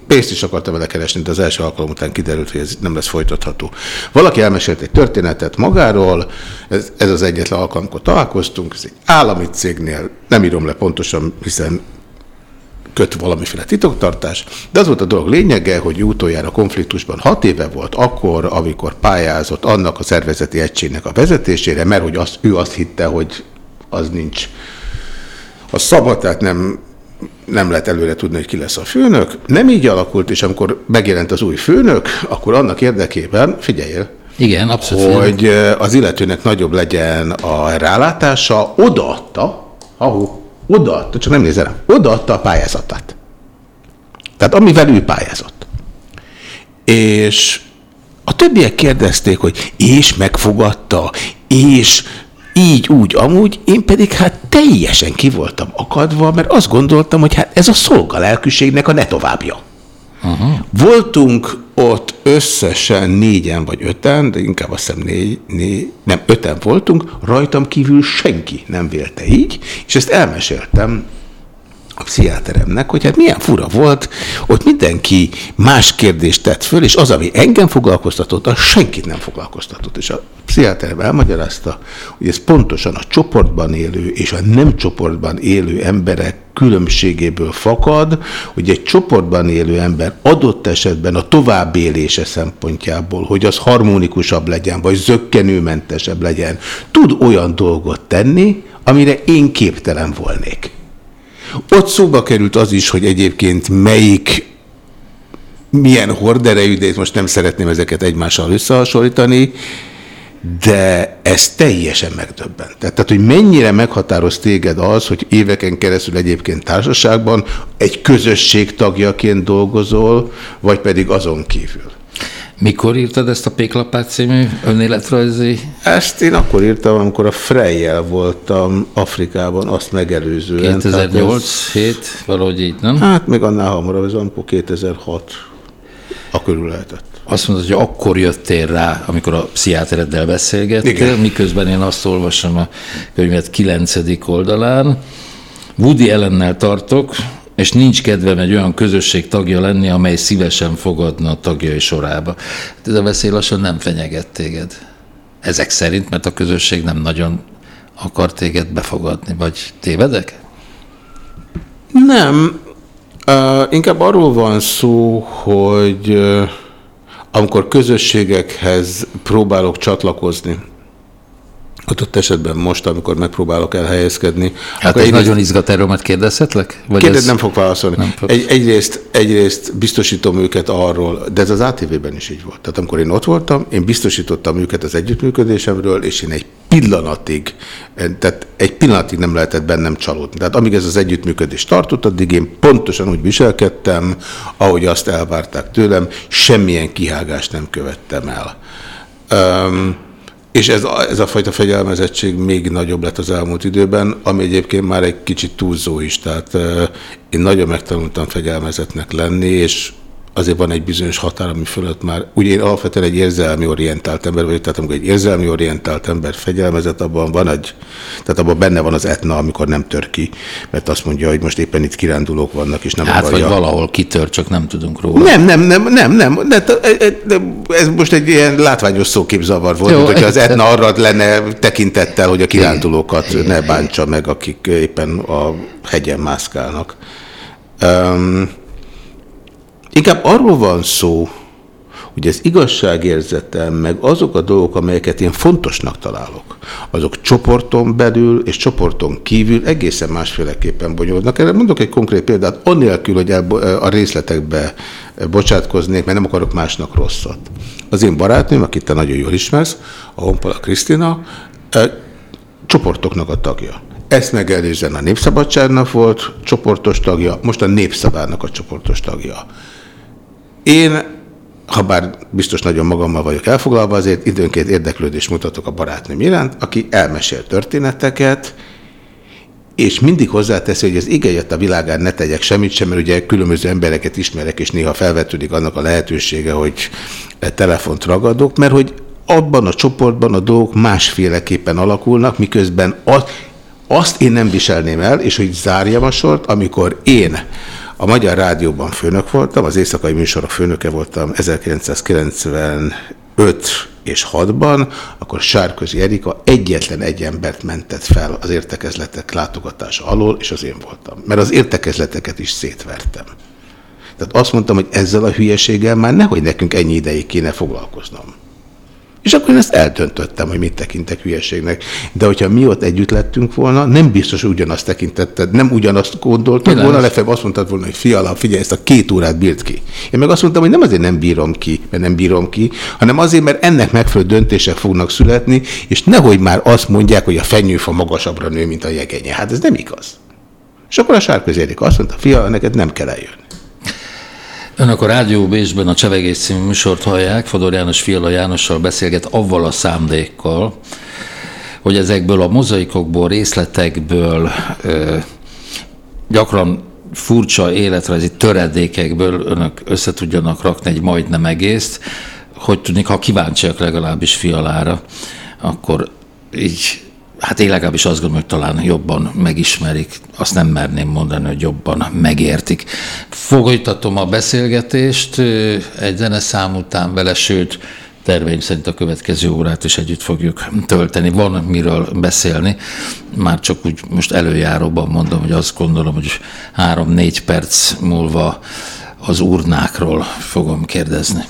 pénzt is akartam vele keresni, de az első alkalom után kiderült, hogy ez nem lesz folytatható. Valaki elmesélt egy történetet magáról, ez, ez az egyetlen alkalom, amikor találkoztunk, ez egy állami cégnél, nem írom le pontosan, hiszen köt valamiféle titoktartás, de az volt a dolog lényege, hogy utoljára konfliktusban hat éve volt akkor, amikor pályázott annak a szervezeti egységnek a vezetésére, mert hogy azt, ő azt hitte, hogy az nincs a szabad, tehát nem nem lehet előre tudni, hogy ki lesz a főnök. Nem így alakult, és amikor megjelent az új főnök, akkor annak érdekében, figyeljél, igen, abszolút. Hogy az illetőnek nagyobb legyen a rálátása, odaadta, ahó, odaadta, csak nem nézem, odaadta a pályázatát. Tehát amivel ő pályázott. És a többiek kérdezték, hogy és megfogadta, és így, úgy, amúgy, én pedig hát teljesen ki voltam akadva, mert azt gondoltam, hogy hát ez a szolgalelkűségnek a ne továbbja. Aha. Voltunk ott összesen négyen vagy öten, de inkább azt hiszem négy, négy, nem, öten voltunk, rajtam kívül senki nem vélte így, és ezt elmeséltem a pszichiáteremnek, hogy hát milyen fura volt, ott mindenki más kérdést tett föl, és az, ami engem foglalkoztatott, az senkit nem foglalkoztatott. És a pszichiáterem elmagyarázta, hogy ez pontosan a csoportban élő és a nem csoportban élő emberek különbségéből fakad, hogy egy csoportban élő ember adott esetben a továbbélése szempontjából, hogy az harmonikusabb legyen, vagy zöggenőmentesebb legyen, tud olyan dolgot tenni, amire én képtelen volnék. Ott szóba került az is, hogy egyébként melyik milyen horderejű, de most nem szeretném ezeket egymással összehasonlítani, de ez teljesen megdöbbent. Tehát, hogy mennyire meghatároz téged az, hogy éveken keresztül egyébként társaságban egy közösség tagjaként dolgozol, vagy pedig azon kívül. Mikor írtad ezt a Péklapát című önéletrajzi? Ezt én akkor írtam, amikor a Freyjel voltam Afrikában, azt megelőzően. 2008 7 valahogy így, nem? Hát még annál hamarabb, ez amikor 2006 a körül lehetett. Azt mondod, hogy akkor jöttél rá, amikor a pszichiátereddel beszélgettél, Igen. miközben én azt olvasom a könyvet 9. oldalán. Woody ellennel tartok, és nincs kedvem egy olyan közösség tagja lenni, amely szívesen fogadna a tagjai sorába. Ez a veszély lassan nem fenyeget téged. Ezek szerint, mert a közösség nem nagyon akar téged befogadni, vagy tévedek? Nem. Uh, inkább arról van szó, hogy uh, amikor közösségekhez próbálok csatlakozni, adott esetben most, amikor megpróbálok elhelyezkedni. Hát ez nagyon izgat, erről majd kérdezhetlek? Vagy Kérdez, ez... nem fog válaszolni. Nem fog. Egy, egyrészt, egyrészt biztosítom őket arról, de ez az ATV-ben is így volt. Tehát amikor én ott voltam, én biztosítottam őket az együttműködésemről, és én egy pillanatig, tehát egy pillanatig nem lehetett bennem csalódni. Tehát amíg ez az együttműködés tartott, addig én pontosan úgy viselkedtem, ahogy azt elvárták tőlem, semmilyen kihágást nem követtem el. Um, és ez a, ez a fajta fegyelmezettség még nagyobb lett az elmúlt időben, ami egyébként már egy kicsit túlzó is. Tehát én nagyon megtanultam fegyelmezetnek lenni, és azért van egy bizonyos határ, ami fölött már, ugye én alapvetően egy érzelmi orientált ember vagyok, tehát amikor egy érzelmi orientált ember fegyelmezett, abban van egy, tehát abban benne van az etna, amikor nem tör ki, mert azt mondja, hogy most éppen itt kirándulók vannak, és nem hát, akarja. vagy valahol kitör, csak nem tudunk róla. Nem, nem, nem, nem, nem, de, de, ez most egy ilyen látványos szóképzavar volt, Jó, mint hogyha az etna arra lenne tekintettel, hogy a kirándulókat Igen. ne bántsa meg, akik éppen a hegyen mászkálnak. Um, Inkább arról van szó, hogy az igazságérzetem, meg azok a dolgok, amelyeket én fontosnak találok, azok csoporton belül és csoporton kívül egészen másféleképpen bonyolódnak. Erre mondok egy konkrét példát, annélkül, hogy a részletekbe bocsátkoznék, mert nem akarok másnak rosszat. Az én barátnőm, akit te nagyon jól ismersz, a Honpala Krisztina, csoportoknak a tagja. Ezt megelőzően a Népszabadságnak volt csoportos tagja, most a Népszabának a csoportos tagja. Én, ha bár biztos nagyon magammal vagyok elfoglalva, azért időnként érdeklődést mutatok a barátnőm iránt, aki elmesél történeteket, és mindig hozzáteszi, hogy az igényet a világán ne tegyek semmit sem, mert ugye különböző embereket ismerek, és néha felvetődik annak a lehetősége, hogy telefont ragadok, mert hogy abban a csoportban a dolgok másféleképpen alakulnak, miközben az, azt én nem viselném el, és hogy zárjam a sort, amikor én a Magyar Rádióban főnök voltam, az éjszakai műsorok főnöke voltam 1995 és 6-ban, akkor Sárközi Erika egyetlen egy embert mentett fel az értekezletek látogatása alól, és az én voltam. Mert az értekezleteket is szétvertem. Tehát azt mondtam, hogy ezzel a hülyeséggel már nehogy nekünk ennyi ideig kéne foglalkoznom. És akkor én ezt eldöntöttem, hogy mit tekintek hülyeségnek. De hogyha mi ott együtt lettünk volna, nem biztos, hogy ugyanazt tekintetted, nem ugyanazt gondoltad Milyen volna, legfeljebb azt mondtad volna, hogy fiala, figyelj, ezt a két órát bírt ki. Én meg azt mondtam, hogy nem azért nem bírom ki, mert nem bírom ki, hanem azért, mert ennek megfelelő döntések fognak születni, és nehogy már azt mondják, hogy a fenyőfa magasabbra nő, mint a jegenye. Hát ez nem igaz. És akkor a sárközérik azt mondta, fia, neked nem kell eljönni. Önök a Rádió Bécsben a Csevegés című műsort hallják, Fodor János Fiala Jánossal beszélget avval a számdékkal, hogy ezekből a mozaikokból, részletekből gyakran furcsa életrajzi töredékekből önök össze tudjanak rakni egy majdnem egészt, hogy tudnék, ha kíváncsiak legalábbis fialára, akkor így, hát én legalábbis azt gondolom, hogy talán jobban megismerik, azt nem merném mondani, hogy jobban megértik. Folytatom a beszélgetést egy zeneszám után vele, sőt, terveim szerint a következő órát is együtt fogjuk tölteni. Van miről beszélni, már csak úgy most előjáróban mondom, hogy azt gondolom, hogy három-négy perc múlva az urnákról fogom kérdezni.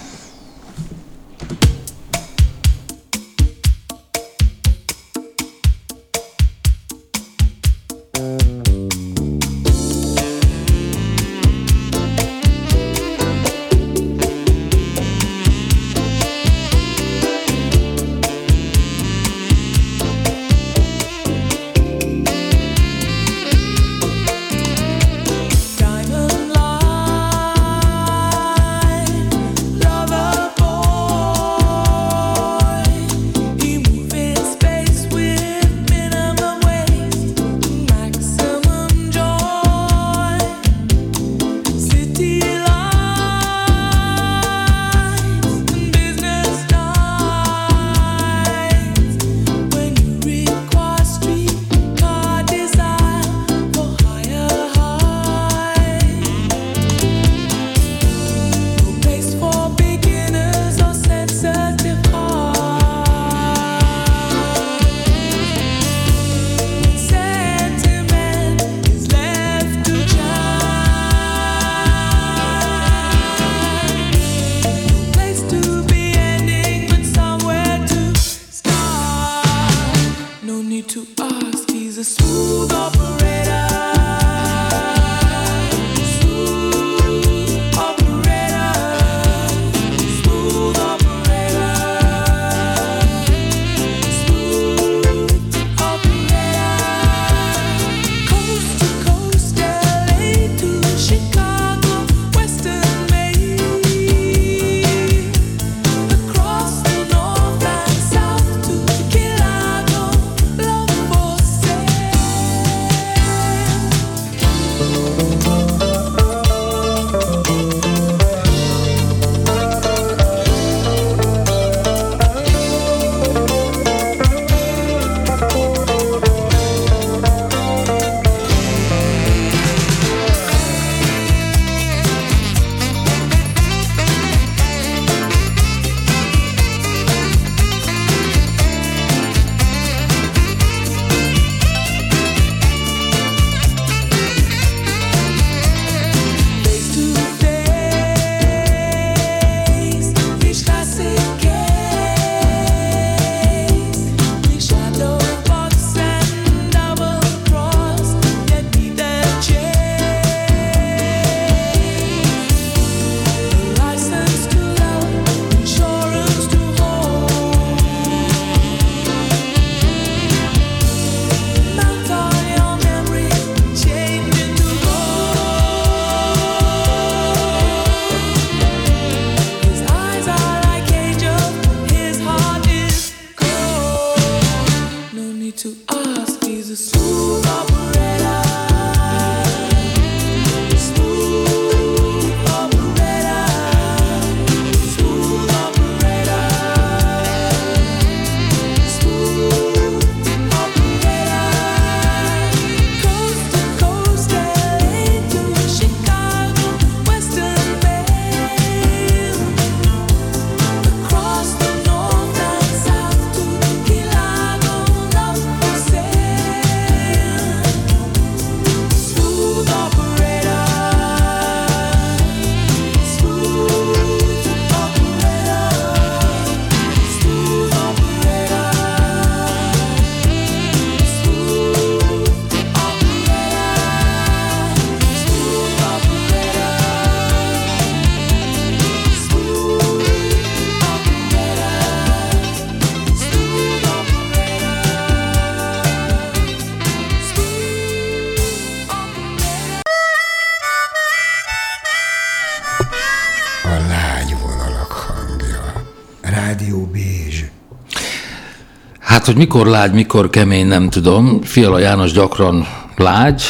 Hogy mikor lágy, mikor kemény, nem tudom. Fiala János gyakran lágy,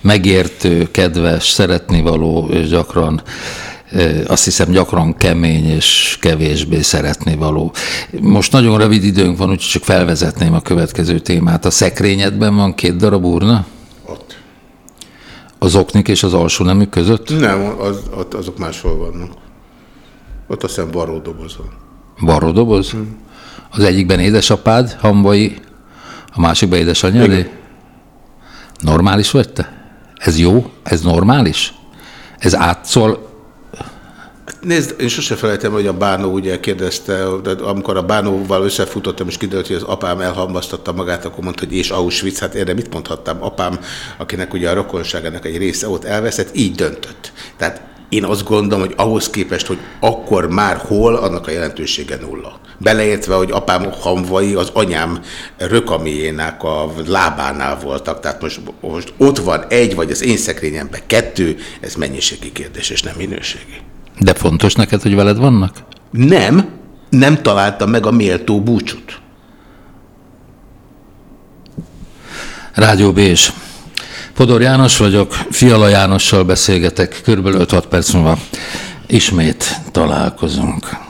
megértő, kedves, szeretnivaló, és gyakran azt hiszem gyakran kemény és kevésbé szeretni való. Most nagyon rövid időnk van, úgyhogy csak felvezetném a következő témát. A szekrényedben van két darab urna? Ott. Az oknik és az alsó nemük között? Nem, az, ott, azok máshol vannak. Ott azt hiszem varródoboz van. Varródoboz? Hmm. Az egyikben édesapád, hamvai, a másikban édesanyjadé? Normális vagy te? Ez jó? Ez normális? Ez átszól Nézd, én sose felejtem, hogy a Bánó ugye kérdezte, de amikor a Bánóval összefutottam, és kiderült, hogy az apám elhamvasztotta magát, akkor mondta, hogy és Auschwitz, hát erre mit mondhattam? Apám, akinek ugye a rokonságának egy része ott elveszett, így döntött. Tehát én azt gondolom, hogy ahhoz képest, hogy akkor már hol, annak a jelentősége nulla. Beleértve, hogy apám hamvai az anyám rökamiének a lábánál voltak, tehát most, most ott van egy, vagy az én szekrényemben kettő, ez mennyiségi kérdés, és nem minőségi. De fontos neked, hogy veled vannak? Nem, nem találtam meg a méltó búcsút. Rádió Bés. Podor János vagyok, Fiala Jánossal beszélgetek, körülbelül 5-6 perc múlva ismét találkozunk.